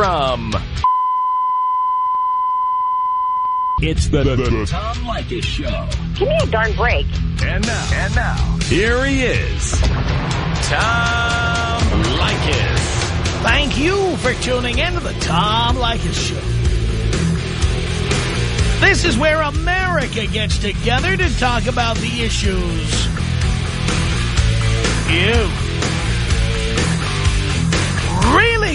from... It's the, the, the Tom Leykis Show. Give me a darn break. And now, and now, here he is, Tom Leykis. Thank you for tuning in to the Tom Leykis Show. This is where America gets together to talk about the issues you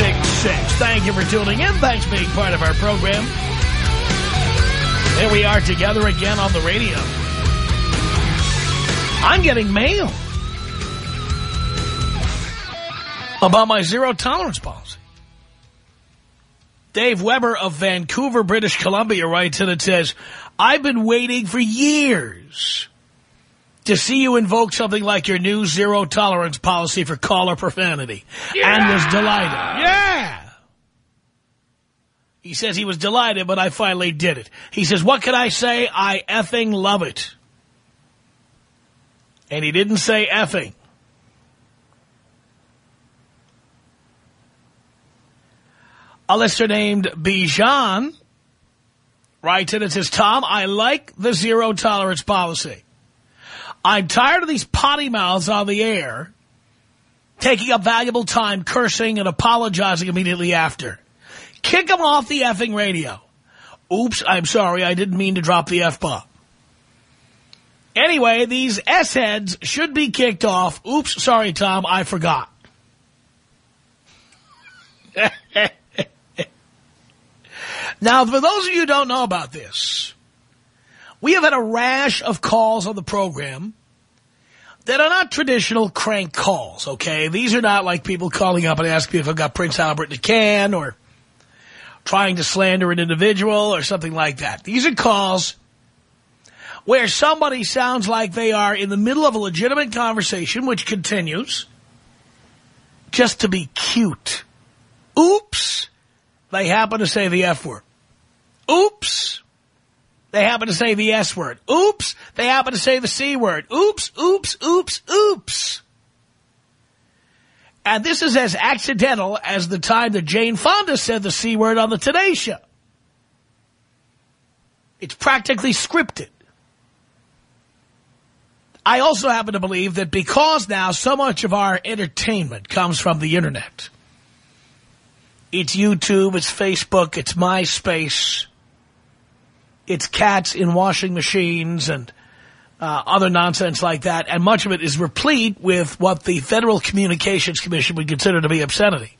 1-800-5800-866. Thank you for tuning in. Thanks for being part of our program. Here we are together again on the radio. I'm getting mail about my zero tolerance policy. Dave Weber of Vancouver, British Columbia writes in and says, I've been waiting for years to see you invoke something like your new zero tolerance policy for caller profanity. Yeah! And was delighted. Yeah! He says he was delighted, but I finally did it. He says, what can I say? I effing love it. And he didn't say effing. A listener named Bijan writes in and says, Tom, I like the zero tolerance policy. I'm tired of these potty mouths on the air taking up valuable time cursing and apologizing immediately after. Kick them off the effing radio. Oops, I'm sorry, I didn't mean to drop the F-bomb. Anyway, these S-heads should be kicked off. Oops, sorry, Tom, I forgot. now, for those of you who don't know about this, we have had a rash of calls on the program that are not traditional crank calls, okay? These are not like people calling up and asking me if I've got Prince Albert in a can or trying to slander an individual or something like that. These are calls where somebody sounds like they are in the middle of a legitimate conversation, which continues, just to be cute. Oops, they happen to say the F word. Oops, they happen to say the S word. Oops, they happen to say the C word. Oops, oops, oops, oops. And this is as accidental as the time that Jane Fonda said the C word on the Today Show. It's practically scripted. I also happen to believe that because now so much of our entertainment comes from the Internet, it's YouTube, it's Facebook, it's MySpace, it's cats in washing machines and uh, other nonsense like that, and much of it is replete with what the Federal Communications Commission would consider to be obscenity.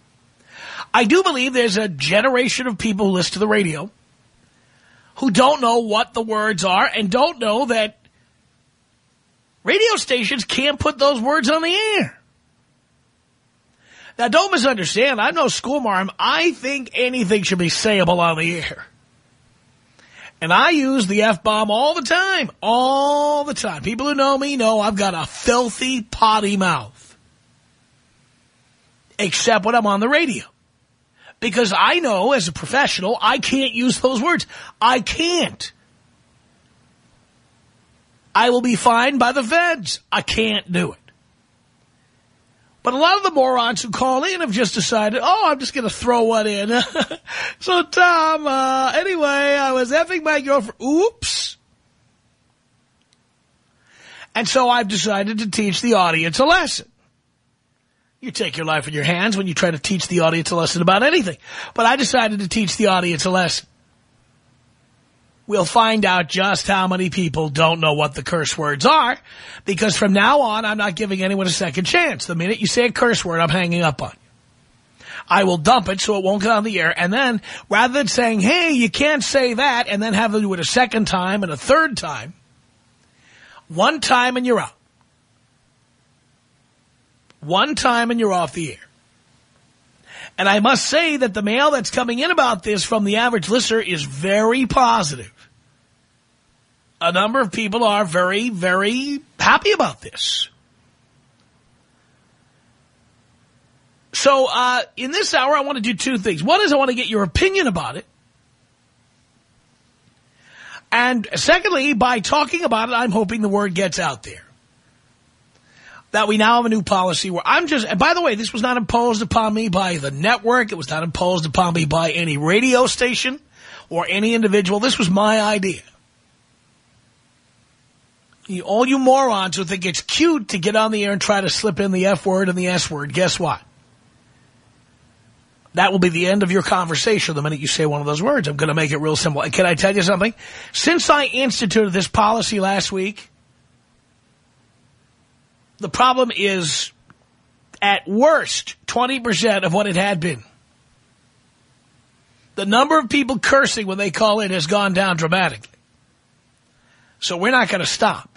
I do believe there's a generation of people who listen to the radio who don't know what the words are and don't know that radio stations can't put those words on the air. Now, don't misunderstand. I'm no schoolmarm. I think anything should be sayable on the air. And I use the F-bomb all the time. All the time. People who know me know I've got a filthy potty mouth. Except when I'm on the radio. Because I know, as a professional, I can't use those words. I can't. I will be fined by the feds. I can't do it. But a lot of the morons who call in have just decided, oh, I'm just going to throw one in. so, Tom, uh, anyway, I was effing my girlfriend. Oops. And so I've decided to teach the audience a lesson. You take your life in your hands when you try to teach the audience a lesson about anything. But I decided to teach the audience a lesson. We'll find out just how many people don't know what the curse words are, because from now on, I'm not giving anyone a second chance. The minute you say a curse word, I'm hanging up on you. I will dump it so it won't get on the air, and then, rather than saying, hey, you can't say that, and then have to do it a second time and a third time, one time and you're out. One time and you're off the air. And I must say that the mail that's coming in about this from the average listener is very positive. A number of people are very, very happy about this. So uh, in this hour, I want to do two things. One is I want to get your opinion about it. And secondly, by talking about it, I'm hoping the word gets out there. That we now have a new policy where I'm just, and by the way, this was not imposed upon me by the network. It was not imposed upon me by any radio station or any individual. This was my idea. All you morons who think it's cute to get on the air and try to slip in the F word and the S word, guess what? That will be the end of your conversation the minute you say one of those words. I'm going to make it real simple. Can I tell you something? Since I instituted this policy last week, the problem is at worst 20% of what it had been. The number of people cursing when they call in has gone down dramatically. So we're not going to stop.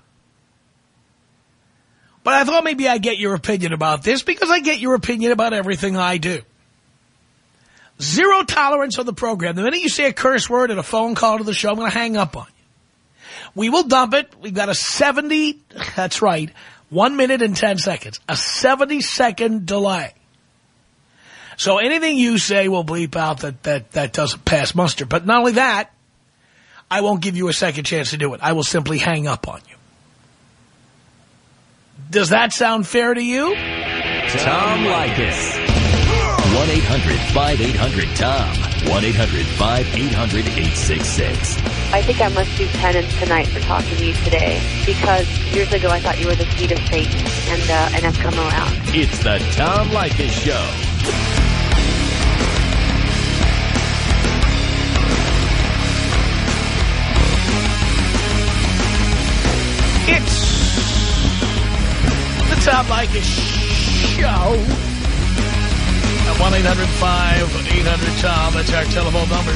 But I thought maybe I'd get your opinion about this because I get your opinion about everything I do. Zero tolerance on the program. The minute you say a curse word in a phone call to the show, I'm going to hang up on you. We will dump it. We've got a 70, that's right, one minute and 10 seconds. A 70 second delay. So anything you say will bleep out that, that, that doesn't pass muster. But not only that, I won't give you a second chance to do it. I will simply hang up on you. Does that sound fair to you? Tom Leykis. 1-800-5800-TOM. 1-800-5800-866. I think I must do penance tonight for talking to you today because years ago I thought you were the seed of Satan and, uh, and I've come around. It's the Tom Leykis Show. It's the Tom Leykis Show. At 1-800-5800-TOM. That's our telephone number.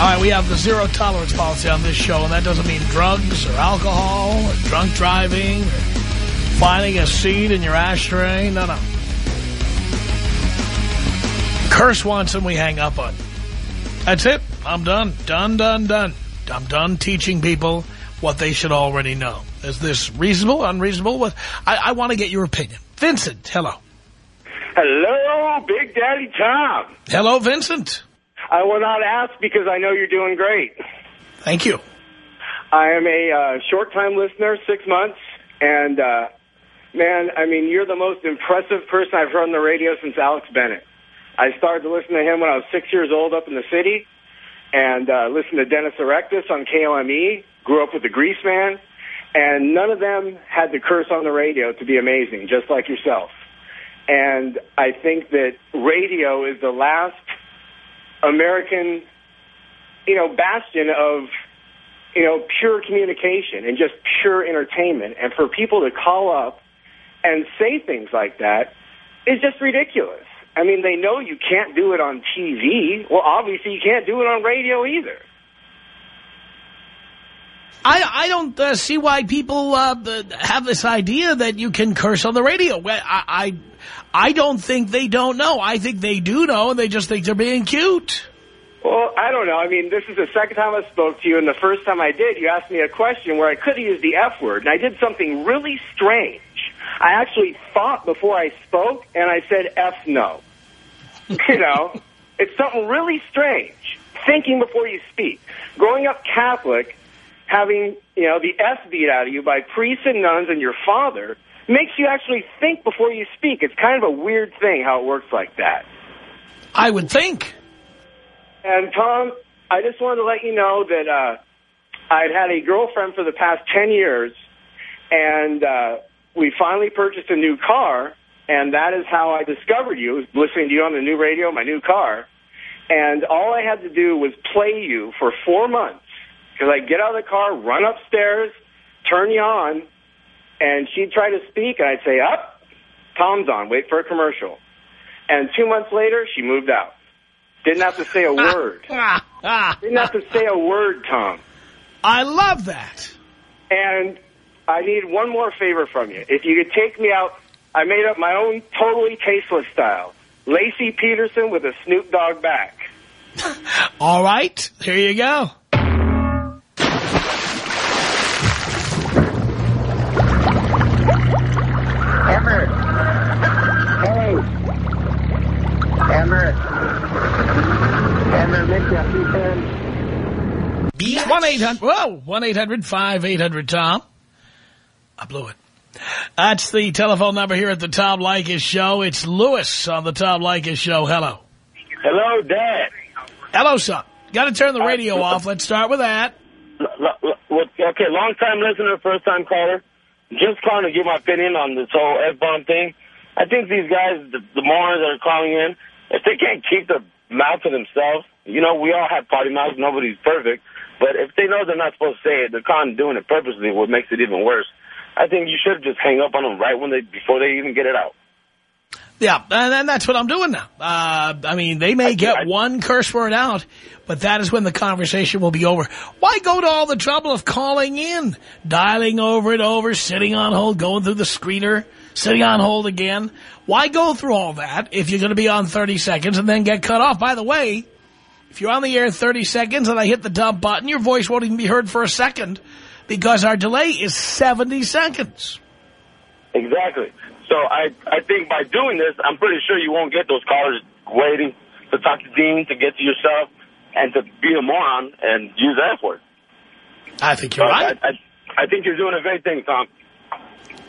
All right, we have the zero tolerance policy on this show, and that doesn't mean drugs or alcohol or drunk driving or finding a seed in your ashtray. No, no. Curse once and we hang up on. That's it. I'm done. Done, done, done. I'm done teaching people what they should already know. Is this reasonable, unreasonable? What? I, I want to get your opinion. Vincent, hello. Hello, Big Daddy Tom. Hello, Vincent. I will not ask because I know you're doing great. Thank you. I am a uh, short-time listener, six months, and, uh, man, I mean, you're the most impressive person I've heard on the radio since Alex Bennett. I started to listen to him when I was six years old up in the city, and uh, listened to Dennis Erectus on KOME, grew up with the Greaseman, and none of them had to curse on the radio to be amazing, just like yourself. And I think that radio is the last American, you know, bastion of, you know, pure communication and just pure entertainment. And for people to call up and say things like that is just ridiculous. I mean, they know you can't do it on TV. Well, obviously you can't do it on radio either. I, I don't uh, see why people uh, have this idea that you can curse on the radio. I, I, I don't think they don't know. I think they do know, and they just think they're being cute. Well, I don't know. I mean, this is the second time I spoke to you, and the first time I did, you asked me a question where I could used the F word, and I did something really strange. I actually thought before I spoke, and I said F no. you know, it's something really strange, thinking before you speak. Growing up Catholic, having, you know, the S beat out of you by priests and nuns and your father makes you actually think before you speak. It's kind of a weird thing how it works like that. I would think. And, Tom, I just wanted to let you know that uh, I'd had a girlfriend for the past 10 years, and uh, we finally purchased a new car, and that is how I discovered you, listening to you on the new radio, my new car. And all I had to do was play you for four months because I'd get out of the car, run upstairs, turn you on, and she'd try to speak, and I'd say, up, Tom's on, wait for a commercial. And two months later, she moved out. Didn't have to say a word. Didn't have to say a word, Tom. I love that. And I need one more favor from you. If you could take me out, I made up my own totally tasteless style. Laci Peterson with a Snoop Dogg back. All right, here you go. Emmer, Mitch, you 1-800, whoa, 1-800-5800-TOM. I blew it. That's the telephone number here at the Tom Leykis Show. It's Lewis on the Tom Leykis Show. Hello. Hello, Dad. Hello, son. Got to turn the uh, radio off. Let's start with that. Okay, long-time listener, first-time caller. Just calling to give my opinion on this whole F-bomb thing. I think these guys, the, the morons that are calling in, if they can't keep their mouth to themselves, you know, we all have potty mouths. Nobody's perfect. But if they know they're not supposed to say it, they're kind of doing it purposely, what makes it even worse. I think you should just hang up on them right when they before they even get it out. Yeah, and, and that's what I'm doing now. Uh, I mean, they may get I- one curse word out, but that is when the conversation will be over. Why go to all the trouble of calling in, dialing over and over, sitting on hold, going through the screener, sitting on hold again? Why go through all that if you're going to be on 30 seconds and then get cut off? By the way, if you're on the air 30 seconds and I hit the dump button, your voice won't even be heard for a second because our delay is 70 seconds. Exactly. So I I think by doing this, I'm pretty sure you won't get those callers waiting to talk to Dean, to get to yourself, and to be a moron and use that word. I think you're So right. I, I, I think you're doing a great thing, Tom.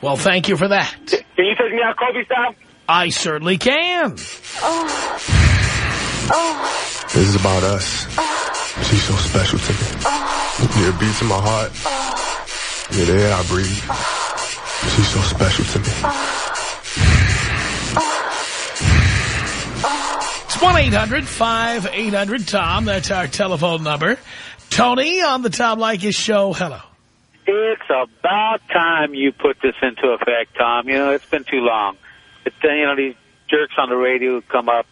Well, thank you for that. Can you take me out Kobe style? I certainly can. oh, oh. This is about us. Oh. She's so special to me. Oh. Yeah, it beats in my heart. Yeah, the air I breathe. She's so special to me. It's 1-800-5800-TOM. That's our telephone number. Tony on the Tom Leykis show. Hello. It's about time you put this into effect, Tom. You know, it's been too long. It's, uh, you know, these jerks on the radio come up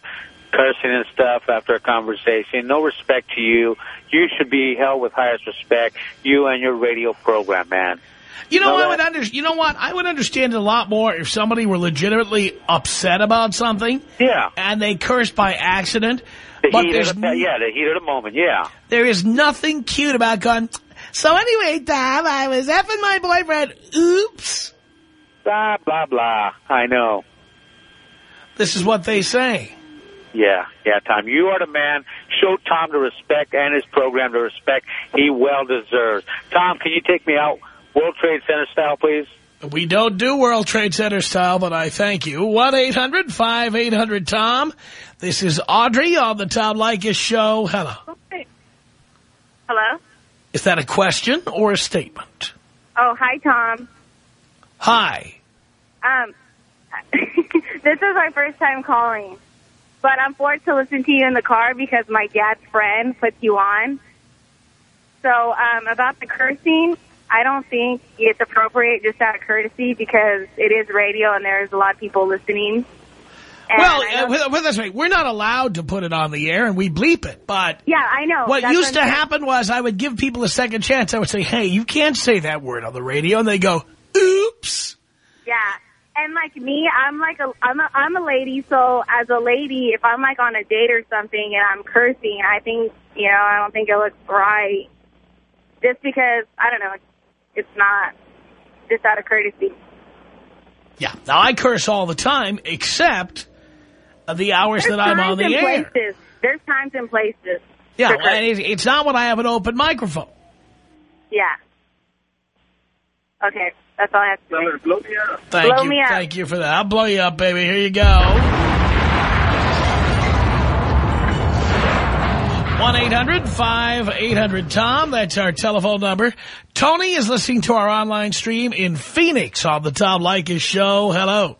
cursing and stuff after a conversation. No respect to you. You should be held with highest respect. You and your radio program, man. You know, Know I would under, You know what? I would understand it a lot more if somebody were legitimately upset about something Yeah. and they cursed by accident. The but there's of yeah, the heat of the moment, yeah. there is nothing cute about going. So anyway, Tom, I was effing my boyfriend. Oops. Blah, blah, blah. I know. This is what they say. Yeah, yeah, Tom. You are the man. Show Tom the respect and his program the respect he well deserves. Tom, can you take me out World Trade Center style, please? We don't do World Trade Center style, but I thank you. 1-800-5800-TOM. This is Audrey on the Tom Leykis show. Hello. Hello? Is that a question or a statement? Oh, hi, Tom. Hi. Um, this is my first time calling, but I'm forced to listen to you in the car because my dad's friend puts you on. So, um, about the cursing, I don't think it's appropriate just out of courtesy because it is radio and there's a lot of people listening. And well, uh, don't- with, with we're not allowed to put it on the air, and we bleep it. But yeah, I know. what That's used to happen was I would give people a second chance. I would say, hey, you can't say that word on the radio. And they go, oops. Yeah. And like me, I'm like a I'm a I'm a lady, so as a lady, if I'm like on a date or something and I'm cursing, I think you know, I don't think it looks right. Just because I don't know, it's, not just out of courtesy. Yeah. Now, I curse all the time, except the hours There's that I'm on the air. places. There's times and places. Yeah, for and it's, it's not when I have an open microphone. Yeah. Okay, that's all I have to say. Thank Blow you. me up. Thank you for that. I'll blow you up, baby. Here you go. 1-800-5800-TOM. That's our telephone number. Tony is listening to our online stream in Phoenix on the Tom Leykis show. Hello.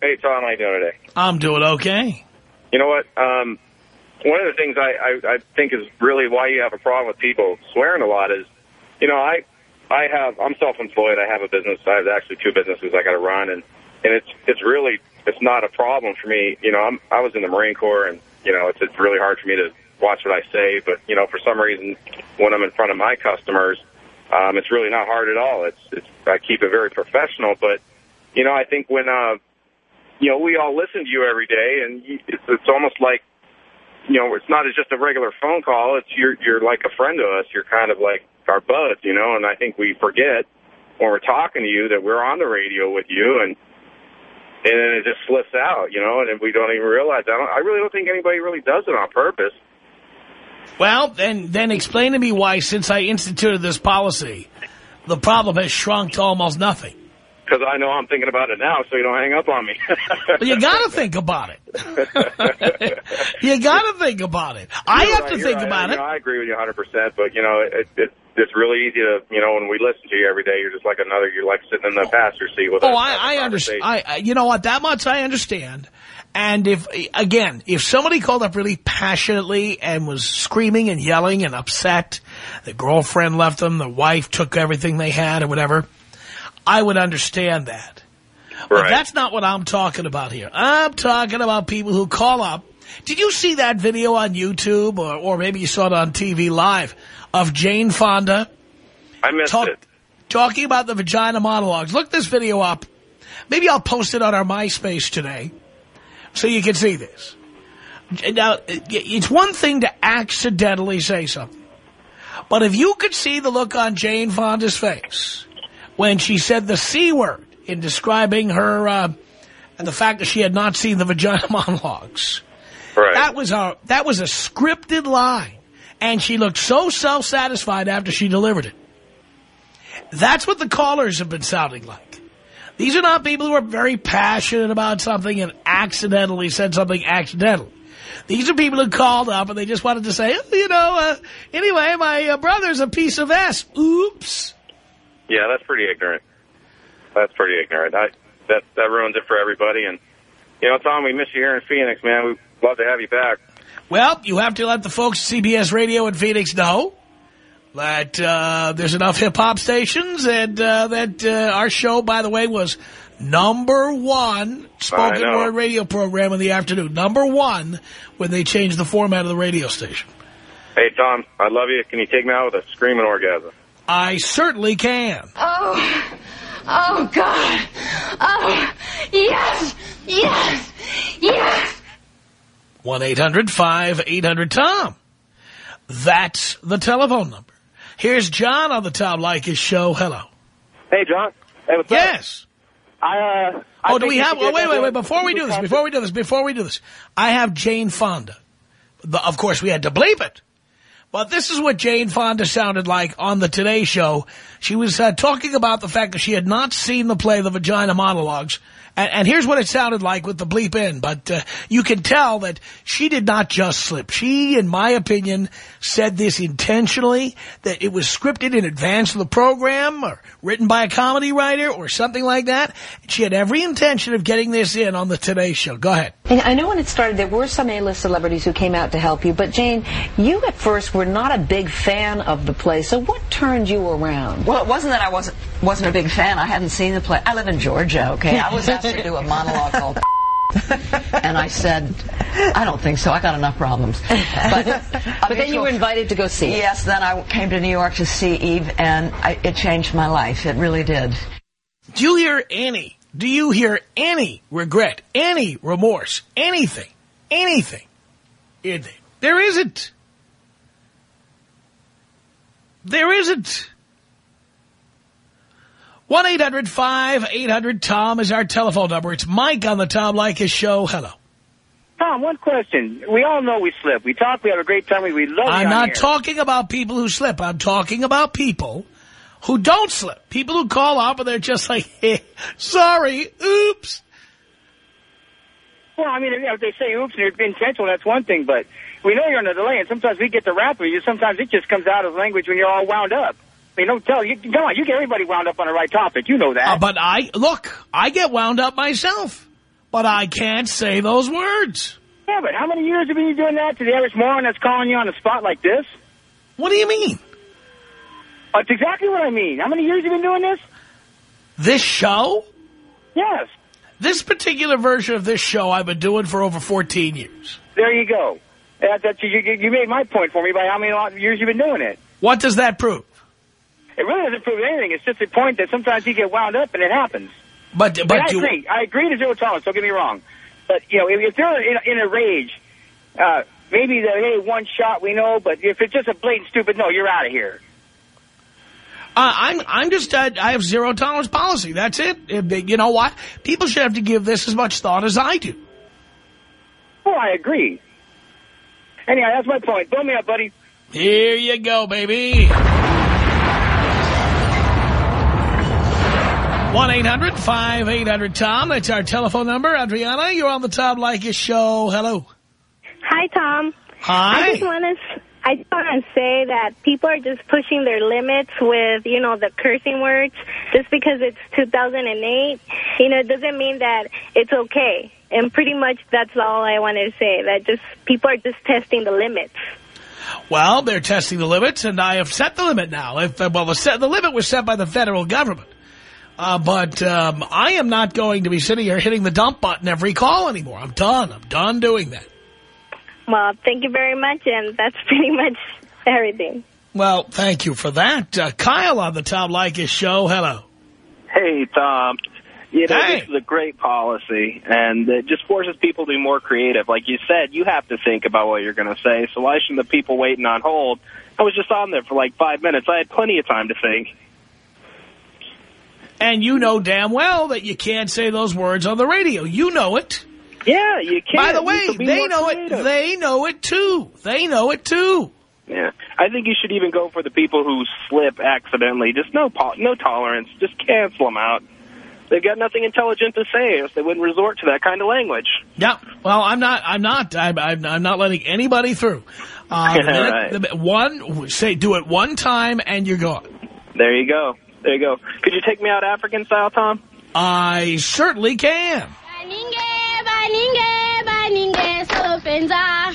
Hey, Tom, how are you doing today? I'm doing okay. You know what? Um, one of the things I, I, I think is really why you have a problem with people swearing a lot is, you know, I I have I'm self-employed. I have a business. I have actually two businesses I got to run, and and it's it's really it's not a problem for me. You know, I'm I was in the Marine Corps, and you know, it's it's really hard for me to watch what I say. But you know, for some reason, when I'm in front of my customers, um, it's really not hard at all. It's it's I keep it very professional, but you know, I think when uh you know, we all listen to you every day, and it's, it's almost like, you know, it's not just a regular phone call. It's you're you're like a friend to us. You're kind of like our buds, you know. And I think we forget when we're talking to you that we're on the radio with you, and and then it just slips out, you know, and we don't even realize. I, don't, I really don't think anybody really does it on purpose. Well, then, then explain to me why, since I instituted this policy, the problem has shrunk to almost nothing. Because I know I'm thinking about it now, so you don't hang up on me. well, you got to think about it. you got to think about it. I have right, to think right. about it. Know, I agree with you 100%, but, you know, it, it, it's really easy to, you know, when we listen to you every day, you're just like another, you're like sitting in the passenger seat with Oh. I, I understand. I, I, you know what? That much I understand. And if, again, if somebody called up really passionately and was screaming and yelling and upset, the girlfriend left them, the wife took everything they had or whatever, I would understand that. But that's not what I'm talking about here. I'm talking about people who call up. Did you see that video on YouTube or, or maybe you saw it on TV live of Jane Fonda? I missed talk, it. talking about the vagina monologues. Look this video up. Maybe I'll post it on our MySpace today so you can see this. Now, it's one thing to accidentally say something. But if you could see the look on Jane Fonda's face when she said the C word in describing her uh, and the fact that she had not seen the vagina monologues, Right. that was a that was a scripted line, and she looked so self-satisfied after she delivered it. That's what the callers have been sounding like. These are not people who are very passionate about something and accidentally said something accidentally. These are people who called up and they just wanted to say, oh, you know, uh, anyway, my uh, brother's a piece of ass. Oops. Yeah, that's pretty ignorant. That's pretty ignorant. I, that that ruins it for everybody. And you know, Tom, we miss you here in Phoenix, man. We'd love to have you back. Well, you have to let the folks at CBS Radio in Phoenix know that uh, there's enough hip-hop stations and uh, that uh, our show, by the way, was number one spoken word radio program in the afternoon. Number one when they changed the format of the radio station. Hey, Tom, I love you. Can you take me out with a screaming orgasm? I certainly can. Oh, oh God. Oh, yes, yes, yes. 1-800-5800-TOM. That's the telephone number. Here's John on the Tom Leykis show. Hello. Hey, John. Hey, what's Yes. up? I, uh... I Oh, do we have... Oh, wait, wait, wait. Before we do this, before we do this, before we do this, I have Jane Fonda. The- Of course, we had to bleep it. But this is what Jane Fonda sounded like on the Today Show. She was uh, talking about the fact that she had not seen the play The Vagina Monologues. And, and here's what it sounded like with the bleep in. But uh, you can tell that she did not just slip. She, in my opinion, said this intentionally, that it was scripted in advance of the program or written by a comedy writer or something like that. She had every intention of getting this in on the Today Show. Go ahead. And I know when it started, there were some A-list celebrities who came out to help you, but Jane, you at first were not a big fan of the play, so what turned you around? Well, it wasn't that I wasn't wasn't a big fan. I hadn't seen the play. I live in Georgia, okay? I was asked to do a monologue called and I said, I don't think so. I got enough problems. But, But then you were invited to go see it. Yes, then I came to New York to see Eve, and I, it changed my life. It really did. Do you hear any, do you hear any regret, any remorse, anything, anything in there? There isn't. There isn't. 1-800-5800-TOM is our telephone number. It's Mike on the Tom Leykis show. Hello. Tom, one question. We all know we slip. We talk. We have a great time. We, love you I'm not talking about people who slip. I'm talking about people who don't slip. People who call up and they're just like, eh, sorry, oops. Well, I mean, if they say oops and you're intentional, that's one thing, but we know you're on a delay, and sometimes we get the rap of you. Sometimes it just comes out of language when you're all wound up. I mean, don't tell you. Come on, you get everybody wound up on the right topic. You know that. Uh, but I, look, I get wound up myself, but I can't say those words. yeah, but how many years have you been doing that to the average moron that's calling you on the spot like this? What do you mean? That's exactly what I mean. How many years have you been doing this? This show? Yes. This particular version of this show I've been doing for over 14 years. There you go. That, that, you, you made my point for me by how many years you've been doing it. What does that prove? It really doesn't prove anything. It's just a point that sometimes you get wound up and it happens. But, but I agree. I agree to zero tolerance. Don't get me wrong. But, you know, if, if they're in, in a rage, uh, maybe the, hey, one shot, we know. But if it's just a blatant stupid no, you're out of here. Uh, I'm I'm just uh, I have zero tolerance policy. That's it. If- You know what? People should have to give this as much thought as I do. Oh, I agree. Anyway, that's my point. Blow me up, buddy. Here you go, baby. 1-800-5800-TOM. That's our telephone number. Adriana, you're on the Tom Leykis show. Hello. Hi, Tom. Hi. I just want to. I just want to say that people are just pushing their limits with, you know, the cursing words. Just because it's 2008, you know, it doesn't mean that it's okay. And pretty much that's all I wanted to say. That just people are just testing the limits. Well, they're testing the limits, and I have set the limit now. If well, the, set, the limit was set by the federal government. Uh, but um, I am not going to be sitting here hitting the dump button every call anymore. I'm done. I'm done doing that. Well, thank you very much, and that's pretty much everything. Well, thank you for that. Uh, Kyle on the Tom Leykis show. Hello. Hey, Tom. You know, Hey. this is a great policy, and it just forces people to be more creative. Like you said, you have to think about what you're going to say. So why shouldn't the people waiting on hold? I was just on there for like five minutes. I had plenty of time to think. And you know damn well that you can't say those words on the radio. You know it. Yeah, you can. By the way, they know creative. it. They know it too. They know it too. Yeah, I think you should even go for the people who slip accidentally. Just no, no tolerance. Just cancel them out. They've got nothing intelligent to say, else they wouldn't resort to that kind of language. Yeah. Well, I'm not. I'm not. I'm, I'm, I'm not letting anybody through. Uh, the minute- Right. the one say do it one time and you're gone. There you go. There you go. Could you take me out African style, Tom? I certainly can. Baninge, baninge, solo.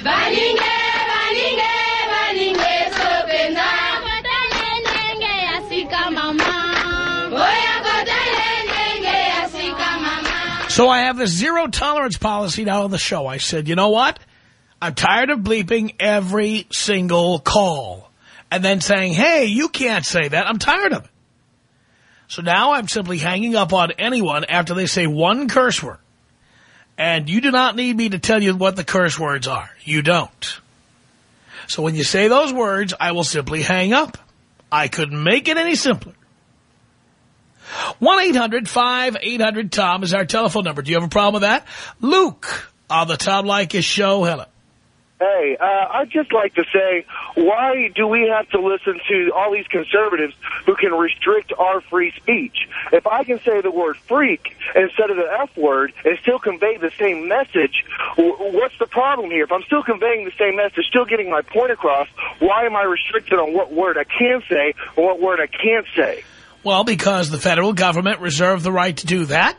Baninge, baninge, baninge, solo penza. Kota nenge, asika mama. Oya kota nenge, asika mama. So I have this zero tolerance policy now on the show. I said, you know what? I'm tired of bleeping every single call and then saying, hey, you can't say that. I'm tired of it. So now I'm simply hanging up on anyone after they say one curse word. And you do not need me to tell you what the curse words are. You don't. So when you say those words, I will simply hang up. I couldn't make it any simpler. 1-800-5800-TOM is our telephone number. Do you have a problem with that? Luke on the Tom Leykis show. Hello. Hey, uh, I'd just like to say, why do we have to listen to all these conservatives who can restrict our free speech? If I can say the word freak instead of the F word and still convey the same message, what's the problem here? If I'm still conveying the same message, still getting my point across, why am I restricted on what word I can say or what word I can't say? Well, because the federal government reserved the right to do that.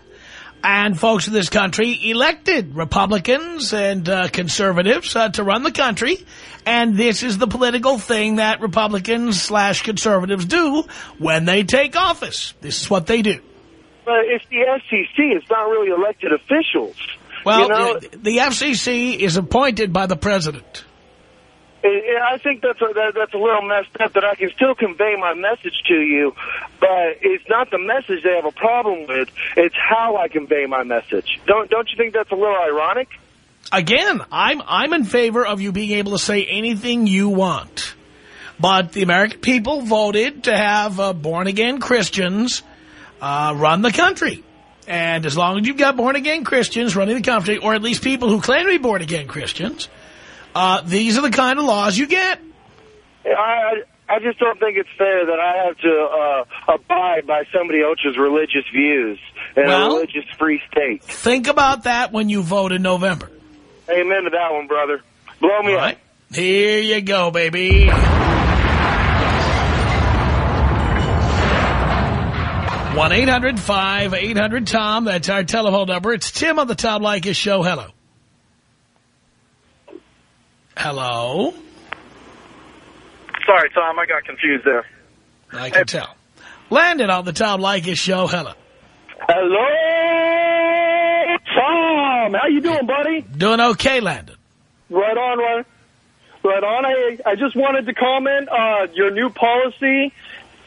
And folks in this country elected Republicans and uh, conservatives uh, to run the country. And this is the political thing that Republicans slash conservatives do when they take office. This is what they do. But it's the FCC. It's not really elected officials. Well, you know, the, the FCC is appointed by the president. And I think that's a, that, that's a little messed up. That I can still convey my message to you, but it's not the message they have a problem with. It's how I convey my message. Don't don't you think that's a little ironic? Again, I'm I'm in favor of you being able to say anything you want. But the American people voted to have uh, born-again Christians uh, run the country. And as long as you've got born-again Christians running the country, or at least people who claim to be born-again Christians, uh, these are the kind of laws you get. I I just don't think it's fair that I have to uh, abide by somebody else's religious views in Well- a religious free state. Think about that when you vote in November. Amen to that one, brother. Blow me up. Here you go, baby. one 800 tom That's our telephone number. It's Tim on the Tom Leykis show. Hello. Hello. Sorry, Tom. I got confused there. I can tell. Landon on the Tom Leykis show. Hello. Hello, Tom. How you doing, buddy? Doing okay, Landon. Right on, right, right on. I, I just wanted to comment uh, your new policy.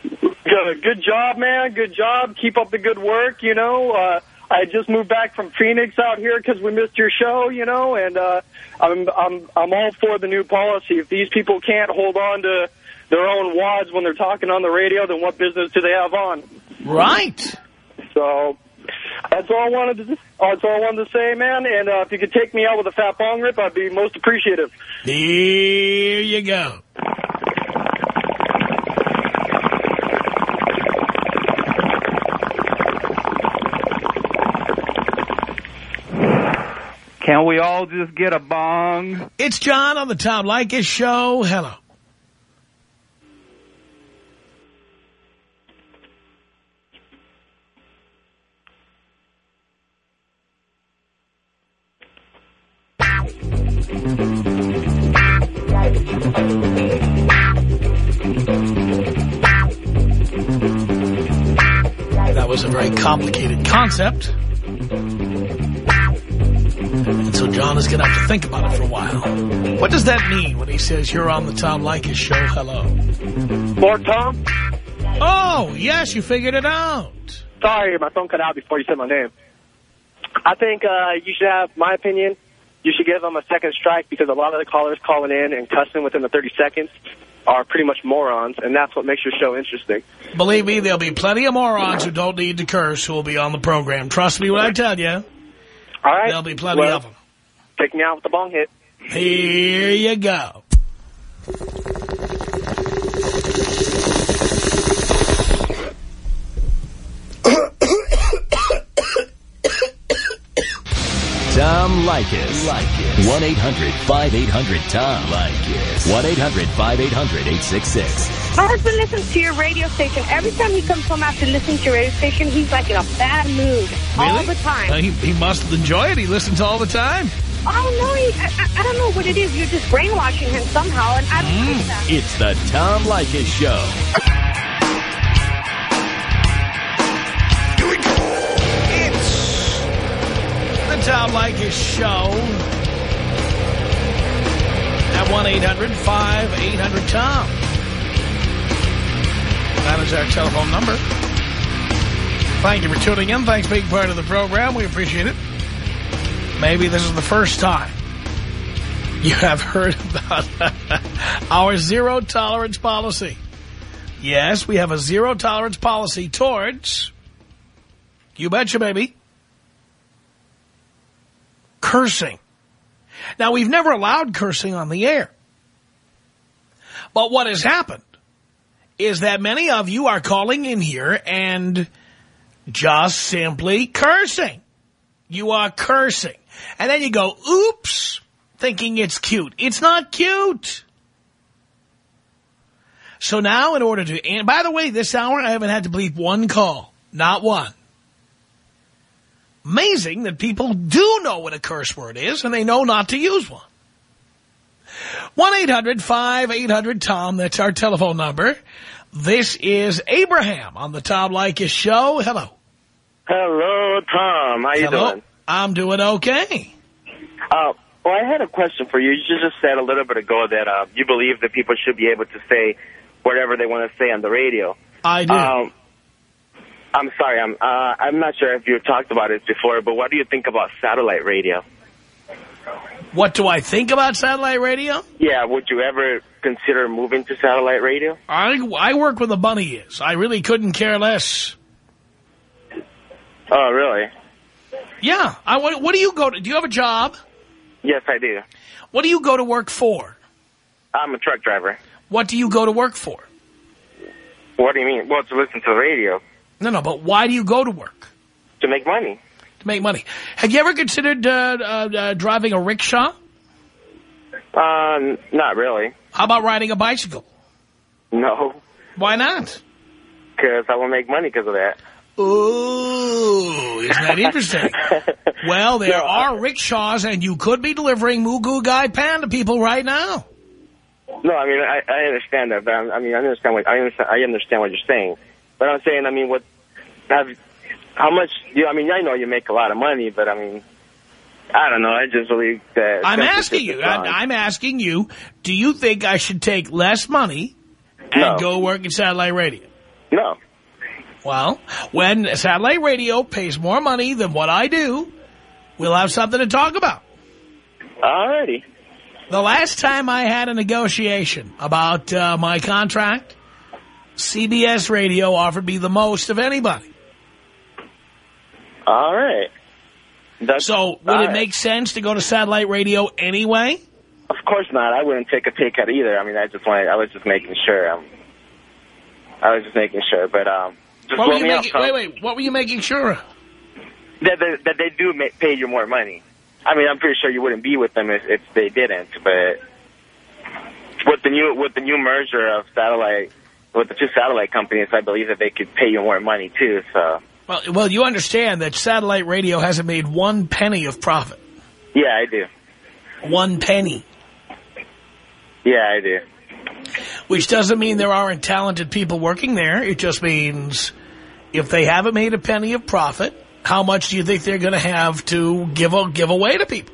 Good, good job, man. Good job. Keep up the good work, you know. Uh, I just moved back from Phoenix out here because we missed your show, you know, and uh, I'm, I'm, I'm all for the new policy. If these people can't hold on to their own wads when they're talking on the radio, then what business do they have on? Right. So that's all I wanted to, that's all I wanted to say, man. And uh, if you could take me out with a fat bong rip, I'd be most appreciative. Here you go. Can we all just get a bong? It's John on the Tom Leykis show. Hello. That was a very complicated concept. So John is going to have to think about it for a while. What does that mean when he says you're on the Tom Leykis show? Hello. More Tom? Oh, yes, you figured it out. Sorry, my phone cut out before you said my name. I think uh, you should have, my opinion, you should give them a second strike because a lot of the callers calling in and cussing within the 30 seconds are pretty much morons, and that's what makes your show interesting. Believe me, there'll be plenty of morons who don't need to curse who will be on the program. Trust me when I tell you. All right? There'll be plenty Well, of them. Take me out with the bong hit. Here you go. Tom Leykis. 1-800-5800-TOM. Leykis. 1-800-5800-866. My husband listens to your radio station. Every time he comes home after listening to your radio station, he's like in a bad mood all the time. Uh, he, he must enjoy it. He listens all the time. Oh, no, he, I, I- I don't know what it is. You're just brainwashing him somehow, and I don't mm, like that. It's the Tom Leykis Show. Do it. It's the Tom Leykis Show at 1-800-5800-TOM. That is our telephone number. Thank you for tuning in. Thanks for being part of the program. We appreciate it. Maybe this is the first time you have heard about our zero tolerance policy. Yes, we have a zero tolerance policy towards, you betcha, baby, cursing. Now, we've never allowed cursing on the air. But what has happened is that many of you are calling in here and just simply cursing. You are cursing. And then you go, oops, thinking it's cute. It's not cute. So now in order to, and by the way, this hour I haven't had to bleep one call. Not one. Amazing that people do know what a curse word is and they know not to use one. 1-800-5800-TOM, that's our telephone number. This is Abraham on the Tom Leykis Show. Hello. Hello, Tom. How you Hello. doing? I'm doing okay. Uh, well, I had a question for you. You just said a little bit ago that uh, you believe that people should be able to say whatever they want to say on the radio. I do. Um, I'm sorry. I'm uh, I'm not sure if you talked about it before, but what do you think about satellite radio? What do I think about satellite radio? Yeah, would you ever consider moving to satellite radio? I, I work where the money is. I really couldn't care less. Oh, really? Yeah. I, what, what do you go to? Do you have a job? Yes, I do. What do you go to work for? I'm a truck driver. What do you go to work for? What do you mean? Well, to listen to the radio No, no, but why do you go to work? to make money. To make money. Have you ever considered uh, uh, uh, driving a rickshaw? Um, not really. How about riding a bicycle? No, Why not? because I will make money because of that. Ooh, isn't that interesting? well, there are rickshaws, and you could be delivering Moo Goo Gai Pan to people right now. No, I mean I, I understand that, but I'm, I mean I understand what I understand. I understand what you're saying, but I'm saying I mean what have how much? You, I mean I know you make a lot of money, but I mean I don't know. I just believe that I'm asking you. I, I'm asking you. Do you think I should take less money and No. go work in satellite radio? No. Well, when satellite radio pays more money than what I do, we'll have something to talk about. Alrighty. The last time I had a negotiation about uh, my contract, CBS Radio offered me the most of anybody. All right. so would it right. make sense to go to satellite radio anyway? Of course not. I wouldn't take a pay cut either. I mean, I just wanted, I was just making sure. Um, I was just making sure, but um, just What were blow you me making, up, wait, wait, what were you making sure of? That, that, that they do pay you more money. I mean, I'm pretty sure you wouldn't be with them if, if they didn't, but with the new with the new merger of satellite with the two satellite companies, I believe that they could pay you more money too. So Well, well, you understand that satellite radio hasn't made one penny of profit. yeah, I do. One penny. Yeah, I do. Which doesn't mean there aren't talented people working there. It just means if they haven't made a penny of profit, how much do you think they're going to have to give a, give away to people?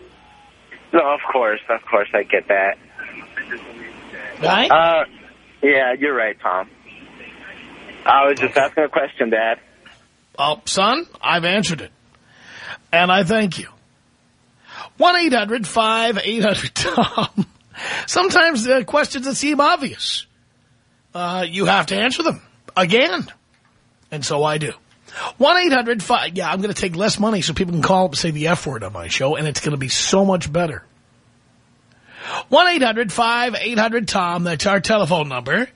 No, of course, of course, I get that. Right? Uh, yeah, you're right, Tom. I was just asking a question, Dad. Oh, son, I've answered it. And I thank you. 1-800-5800-TOM. Sometimes the questions that seem obvious. Uh, you have to answer them again. And so I do. 1-800-5... Yeah, I'm going to take less money so people can call up and say the F word on my show, and it's going to be so much better. 1-800-5800-TOM. That's our telephone number.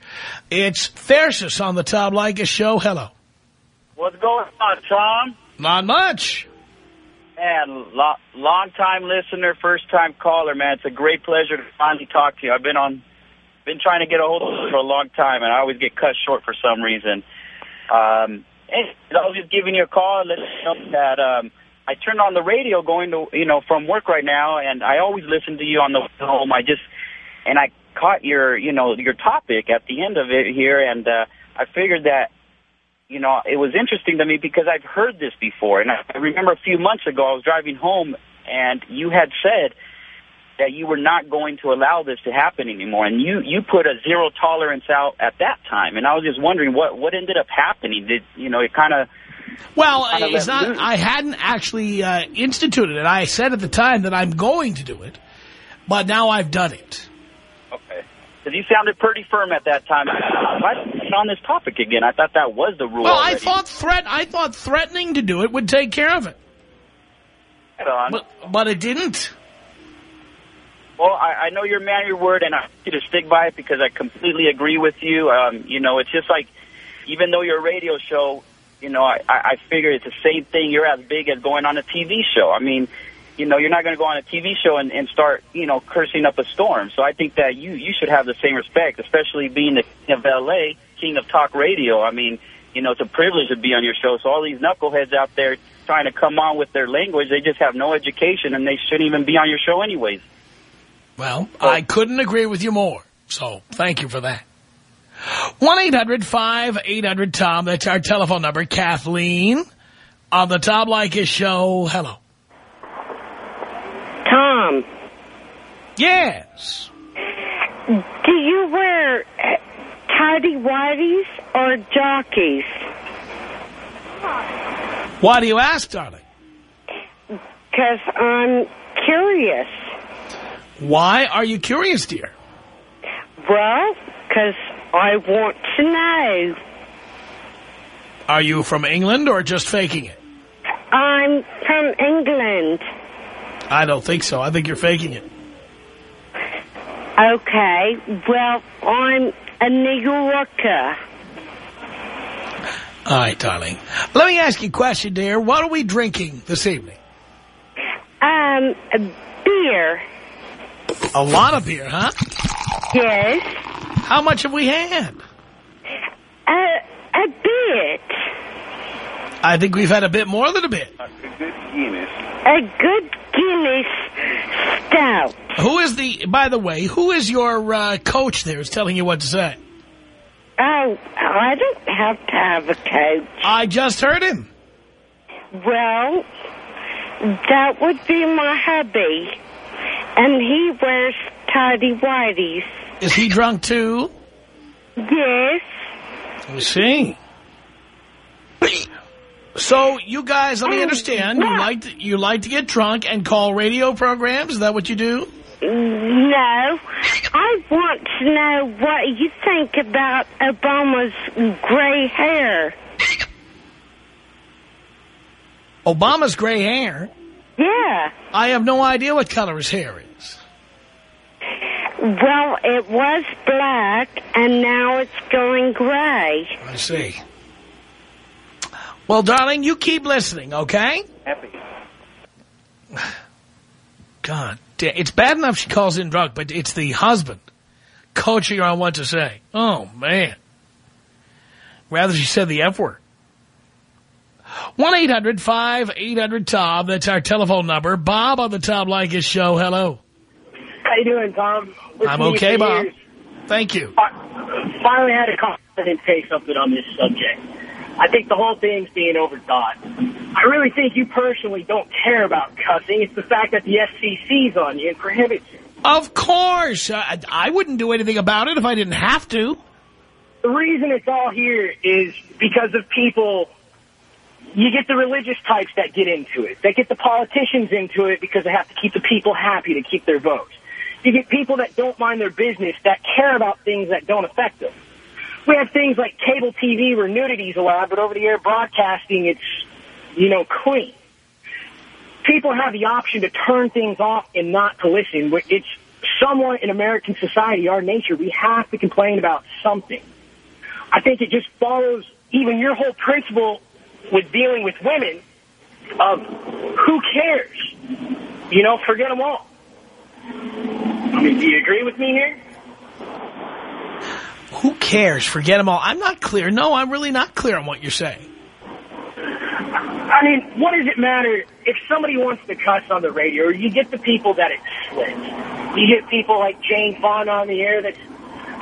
It's Thersis on the Tom Leykis Show. Hello. What's going on, Tom? Not much. Man, lo- long time listener, first time caller, man. It's a great pleasure to finally talk to you. I've been on, been trying to get a hold of you for a long time, and I always get cut short for some reason. Um, and I was just giving you a call, letting you know that um, I turned on the radio going to, you know, from work right now, and I always listen to you on the home. I just, and I caught your, you know, your topic at the end of it here, and uh, I figured that you know, it was interesting to me because I've heard this before. And I remember a few months ago, I was driving home, and you had said that you were not going to allow this to happen anymore. And you, you put a zero tolerance out at that time. And I was just wondering what, what ended up happening. Did, you know, it kind of... Well, it's not. loose. I hadn't actually uh, instituted it. I said at the time that I'm going to do it, but now I've done it. Because you sounded pretty firm at that time. Why on this topic again? I thought that was the rule Well, I thought threat. I thought threatening to do it would take care of it, but but it didn't. Well, I, I know you're a man of your word, and I want you to stick by it because I completely agree with you. Um, you know, it's just like, even though you're a radio show, you know, I, I I figure it's the same thing. You're as big as going on a TV show. I mean, you know, you're not going to go on a TV show and, and start, you know, cursing up a storm. So I think that you, you should have the same respect, especially being the king of L.A., king of talk radio. I mean, you know, it's a privilege to be on your show. So all these knuckleheads out there trying to come on with their language, they just have no education, and they shouldn't even be on your show anyways. Well, I couldn't agree with you more. So thank you for that. One eight hundred five eight hundred Tom. That's our telephone number. Kathleen on the Tom Leykis show. Hello. Tom, Yes. do you wear uh, tidy whities or jockeys? Why do you ask, darling? Because I'm curious. Why are you curious, dear? Well, because I want to know. Are you from England or just faking it? I'm from England. I don't think so. I think you're faking it. Okay, well, I'm a New Yorker. All right, darling. Let me ask you a question, dear. What are we drinking this evening? Um, beer. A lot of beer, huh? Yes. How much have we had? A, a bit. I think we've had a bit more than a bit. A good Guinness A good Guinness stout. Who is the, by the way, who is your uh, coach there who's telling you what to say? Oh, I don't have to have a coach. I just heard him. Well, that would be my hubby. And he wears tidy whities. Is he drunk too? Yes. Let me see. So you guys, let me oh, understand. You like to, you like to get drunk and call radio programs. Is that what you do? No. I want to know what you think about Obama's gray hair. Obama's gray hair. Yeah. I have no idea what color his hair is. Well, it was black, and now it's going gray. I see. Well, darling, you keep listening, okay? Happy. God, da- it's bad enough she calls in drunk, but it's the husband coaching her on what to say. Oh, man. Rather she said the F word. 1-800-5800-TOM. That's our telephone number. Bob on the Tom Leykis show. Hello. How you doing, Tom? Listening I'm okay, Bob. years. Thank you. I Finally had a confident say something on this subject. I think the whole thing's being overdone. I really think you personally don't care about cussing. It's the fact that the FCC's on you and prohibits it. Of course. I, I wouldn't do anything about it if I didn't have to. The reason it's all here is because of people. You get the religious types that get into it. They get the politicians into it because they have to keep the people happy to keep their votes. You get people that don't mind their business that care about things that don't affect them. We have things like cable TV where nudity's allowed, but over-the-air broadcasting, it's, you know, clean. People have the option to turn things off and not to listen. It's somewhat in American society, our nature. We have to complain about something. I think it just follows even your whole principle with dealing with women of who cares? You know, forget them all. I mean, do you agree with me here? Who cares? Forget them all. I'm not clear. No, I'm really not clear on what you're saying. I mean, what does it matter if somebody wants to cuss on the radio, you get the people that it splits? You get people like Jane Fonda on the air that's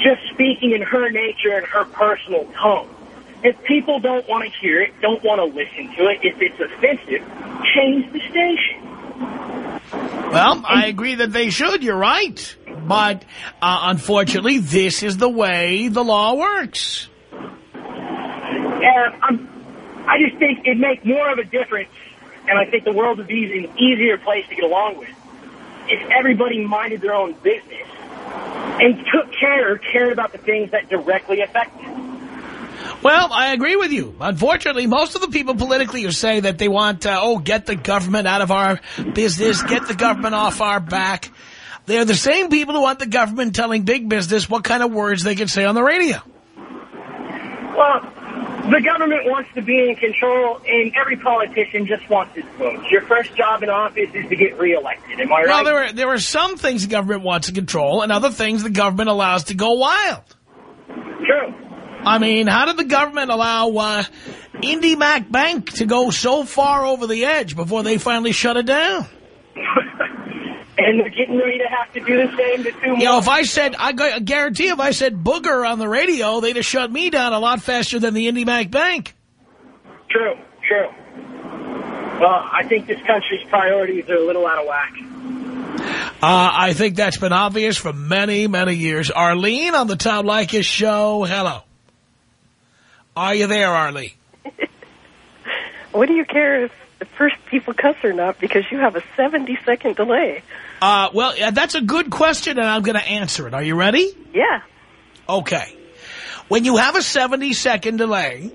just speaking in her nature and her personal tone. If people don't want to hear it, don't want to listen to it, if it's offensive, change the station. Well, I agree that they should. You're right. But uh, unfortunately, this is the way the law works. And I'm, I just think it'd make more of a difference, and I think the world would be an easier place to get along with if everybody minded their own business and took care, cared about the things that directly affect them. Well, I agree with you. Unfortunately, most of the people politically who say that they want, uh, oh, get the government out of our business, get the government off our back, they're the same people who want the government telling big business what kind of words they can say on the radio. Well, the government wants to be in control, and every politician just wants his votes. Your first job in office is to get reelected. Am I right? Well, there are, there are some things the government wants to control and other things the government allows to go wild. True. I mean, how did the government allow uh, IndyMac Bank to go so far over the edge before they finally shut it down? and they're getting ready to have to do the same to two more. You know, if I said, I guarantee if I said booger on the radio, they'd have shut me down a lot faster than the IndyMac Bank. True, true. Well, I think this country's priorities are a little out of whack. Uh, I think that's been obvious for many, many years. Arlene on the Tom Leykis show. Hello. Are you there, Arlie? What do you care if the first people cuss or not because you have a 70-second delay? Uh, well, that's a good question, and I'm going to answer it. Are you ready? Yeah. Okay. When you have a 70-second delay,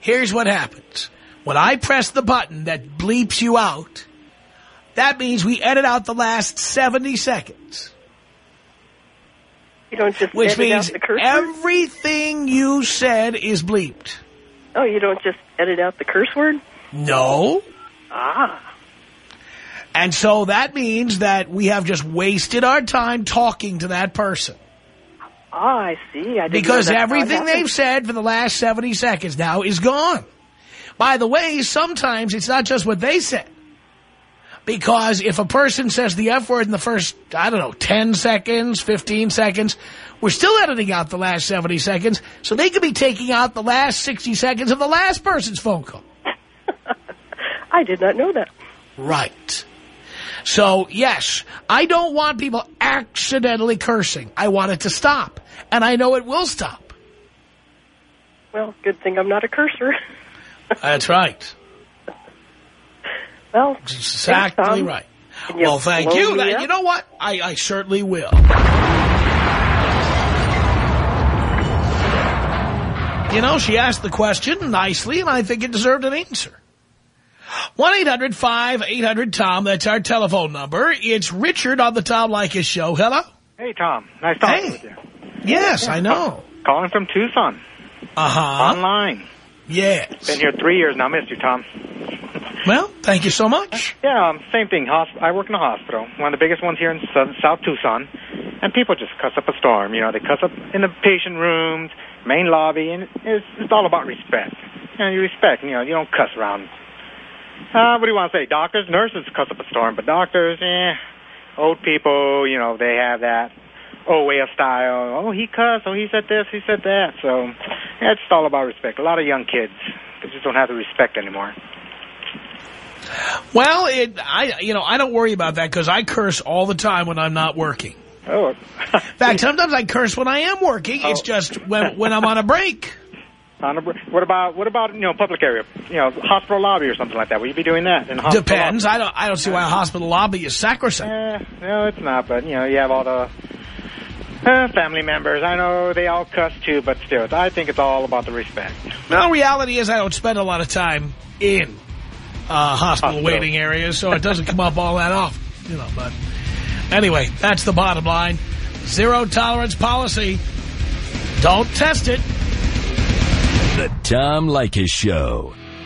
here's what happens. When I press the button that bleeps you out, that means we edit out the last 70 seconds. You don't just Which means the curse word? everything you said is bleeped. Oh, you don't just edit out the curse word? No. Ah. And so that means that we have just wasted our time talking to that person. Ah, I see. I didn't Because know that's how it everything they've said for the last 70 seconds now is gone. By the way, sometimes it's not just what they said. Because if a person says the F word in the first, I don't know, 10 seconds, 15 seconds, we're still editing out the last 70 seconds, so they could be taking out the last 60 seconds of the last person's phone call. I did not know that. Right. So, yes, I don't want people accidentally cursing. I want it to stop. And I know it will stop. Well, good thing I'm not a cursor. That's right. Well, Exactly thanks, right. Well, thank you. That- You know what? I, I certainly will. You know, she asked the question nicely, and I think it deserved an answer. 1-800-5800-TOM. That's our telephone number. It's Richard on the Tom Leykis Show. Hello? Hey, Tom. Nice talking Hey. with you. Yes, I know. Calling from Tucson. Uh-huh. Online. Yes. Been here three years now. Missed you, Tom. Well, thank you so much. Yeah, um, same thing. Hosp- I work in a hospital, one of the biggest ones here in South, Tucson, and people just cuss up a storm. You know, they cuss up in the patient rooms, main lobby, and it's, it's all about respect. You know, you respect. You know, you don't cuss around. Uh, what do you want to say? Doctors, nurses cuss up a storm, but doctors, eh, old people, you know, they have that old way of style. Oh, he cussed. Oh, he said this. He said that. So, yeah, it's all about respect. A lot of young kids, they just don't have the respect anymore. Well, it, I, you know, I don't worry about that because I curse all the time when I'm not working. Oh. In fact, sometimes I curse when I am working. It's just when, when I'm on a break. On a br- what about what about you know public area, you know hospital lobby or something like that? Will you be doing that in? Depends. I don't. I don't see why a hospital lobby is sacrosanct. Eh, no, it's not. But you know you have all the uh, family members. I know they all cuss too, but still, I think it's all about the respect. No, reality is I don't spend a lot of time in uh, hospital Hospital. waiting areas, so it doesn't come up all that often. You know, but anyway, that's the bottom line. Zero tolerance policy. Don't test it. The Tom Leykis Show.